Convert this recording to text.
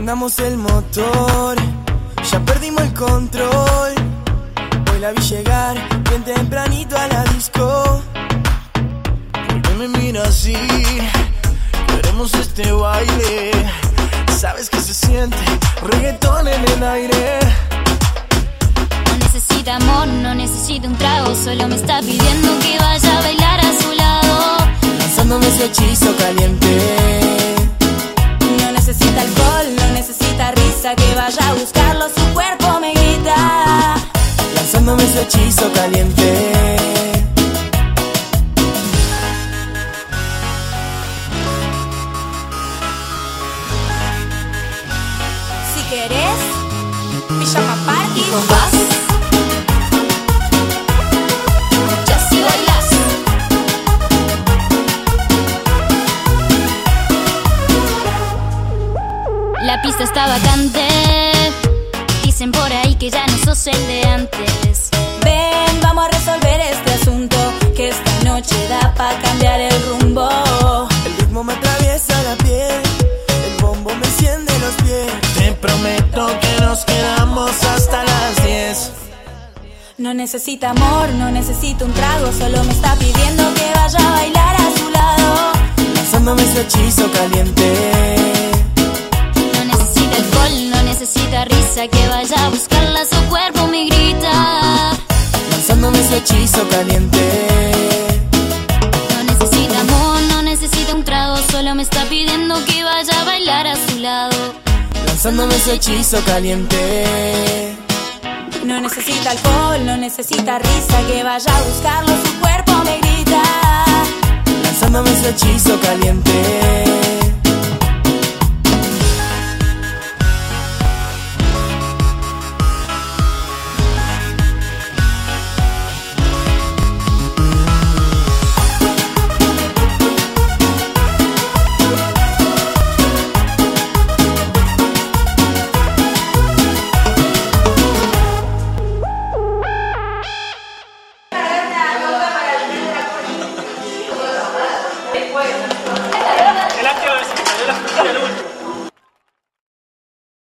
Prendamos el motor, ya perdimos el control. Hoy la vi llegar bien tempranito a la disco. ¿Por qué me mira así? Queremos este baile. Sabes que se siente reggaetón en el aire. No necesita amor, no necesita un trago, solo me está pidiendo que vaya a buscarlo, su cuerpo me grita. Lanzándome ese hechizo caliente. Si querés, pijama party La pista está vacante. Dicen por ahí que ya no sos el de antes. Ven, vamos a resolver este asunto, que esta noche da pa' cambiar el rumbo. El ritmo me atraviesa la piel. El bombo me enciende los pies. Te prometo que nos quedamos hasta las 10. No necesita amor, no necesita un trago, solo me está pidiendo que vaya a bailar necesita que vaya a buscarla, su cuerpo me grita. Lanzándome ese hechizo caliente. No necesita amor, no necesita un trago, solo me está pidiendo que vaya a bailar a su lado. Lanzándome ese hechizo caliente. No necesita alcohol, no necesita risa, que vaya a buscarlo, su cuerpo me grita. Lanzándome ese hechizo caliente.